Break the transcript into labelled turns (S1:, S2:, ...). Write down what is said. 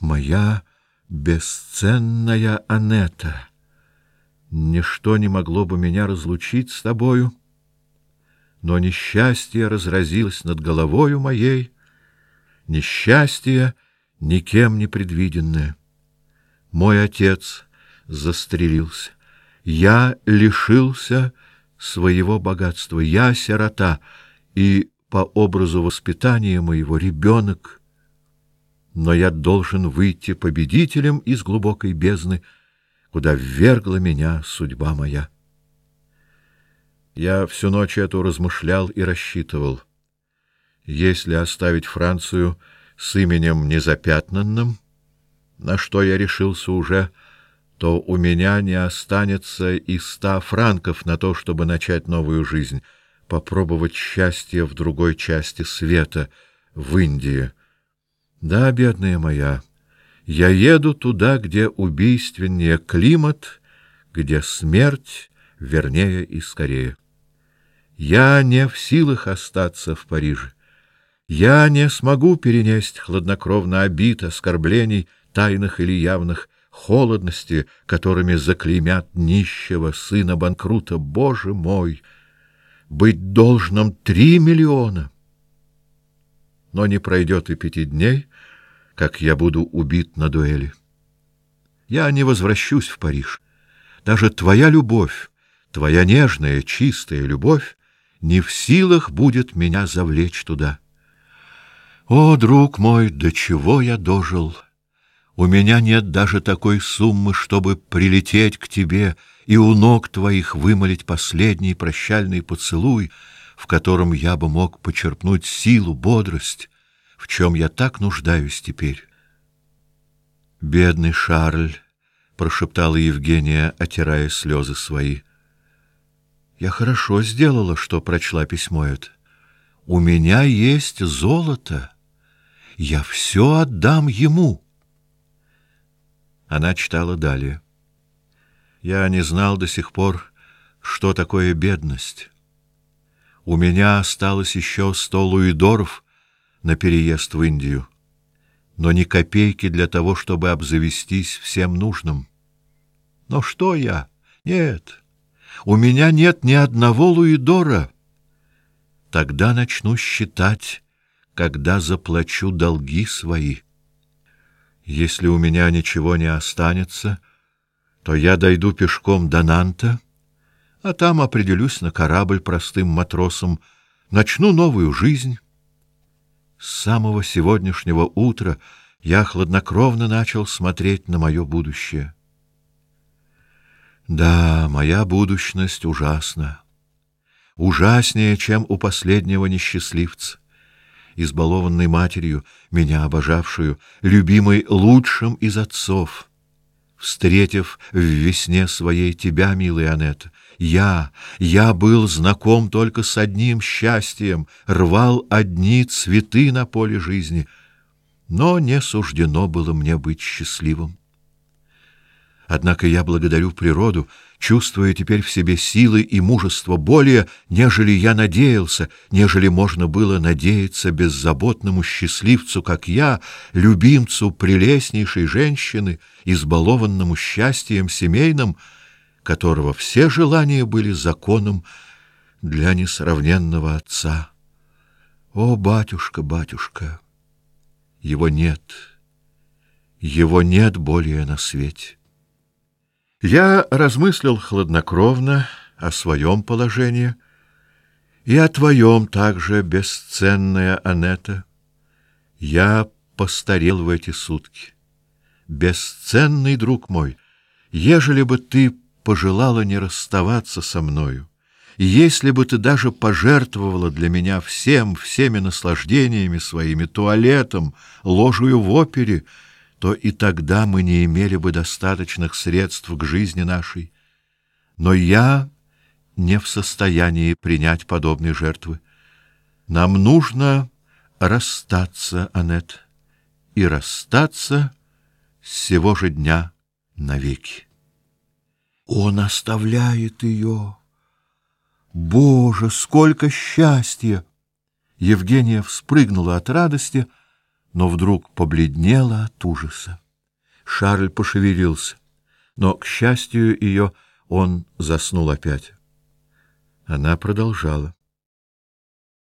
S1: Моя бесценная Анетта, ничто не могло бы меня разлучить с тобою, но несчастье разразилось над головою моей, несчастье никем не предвиденное. Мой отец застрелился, я лишился своего богатства, я сирота, и по образу воспитания моего ребенок, но я должен выйти победителем из глубокой бездны, куда ввергла меня судьба моя. Я всю ночь эту размышлял и рассчитывал. Если оставить Францию с именем незапятнанным, на что я решился уже, то у меня не останется и ста франков на то, чтобы начать новую жизнь, попробовать счастье в другой части света, в Индии. Да, бедная моя, я еду туда, где убийственнее климат, где смерть вернее и скорее. Я не в силах остаться в Париже. Я не смогу перенести хладнокровно обид, оскорблений, тайных или явных, холодности, которыми заклеймят нищего сына банкрута. Боже мой! Быть должным три миллиона! Но не пройдет и пяти дней, как я буду убит на дуэли. Я не возвращусь в Париж. Даже твоя любовь, твоя нежная, чистая любовь не в силах будет меня завлечь туда. О, друг мой, до чего я дожил! У меня нет даже такой суммы, чтобы прилететь к тебе и у ног твоих вымолить последний прощальный поцелуй, в котором я бы мог почерпнуть силу, бодрость, в чем я так нуждаюсь теперь. Бедный Шарль, прошептала Евгения, отирая слезы свои. Я хорошо сделала, что прочла письмо это. У меня есть золото. Я все отдам ему. Она читала далее. Я не знал до сих пор, что такое бедность. У меня осталось еще сто луидоров на переезд в Индию, но ни копейки для того, чтобы обзавестись всем нужным. Но что я? Нет. У меня нет ни одного луидора. Тогда начну считать, когда заплачу долги свои. Если у меня ничего не останется, то я дойду пешком до Нанта, а там определюсь на корабль простым матросом, начну новую жизнь. С самого сегодняшнего утра я хладнокровно начал смотреть на мое будущее. Да, моя будущность ужасна. Ужаснее, чем у последнего несчастливца. Избалованной матерью, меня обожавшую, любимой лучшим из отцов. Встретив в весне своей тебя, милая Анетта, я, я был знаком только с одним счастьем, рвал одни цветы на поле жизни, но не суждено было мне быть счастливым. Однако я благодарю природу, чувствуя теперь в себе силы и мужество более, нежели я надеялся, нежели можно было надеяться беззаботному счастливцу, как я, любимцу прелестнейшей женщины, избалованному счастьем семейным, которого все желания были законом для несравненного отца. О, батюшка, батюшка, его нет. Его нет более на свете. Я размыслил хладнокровно о своем положении и о твоем также, бесценная Анетта. Я постарел в эти сутки. Бесценный друг мой, ежели бы ты пожелала не расставаться со мною, и если бы ты даже пожертвовала для меня всем, всеми наслаждениями своими, туалетом, ложью в опере, то и тогда мы не имели бы достаточных средств к жизни нашей. Но я не в состоянии принять подобные жертвы. Нам нужно расстаться, Анет, и расстаться с сего же дня навеки. Он оставляет ее. Боже, сколько счастья! Евгения вспрыгнула от радости, но вдруг побледнела от ужаса. Шарль пошевелился, но, к счастью ее, он заснул опять. Она продолжала.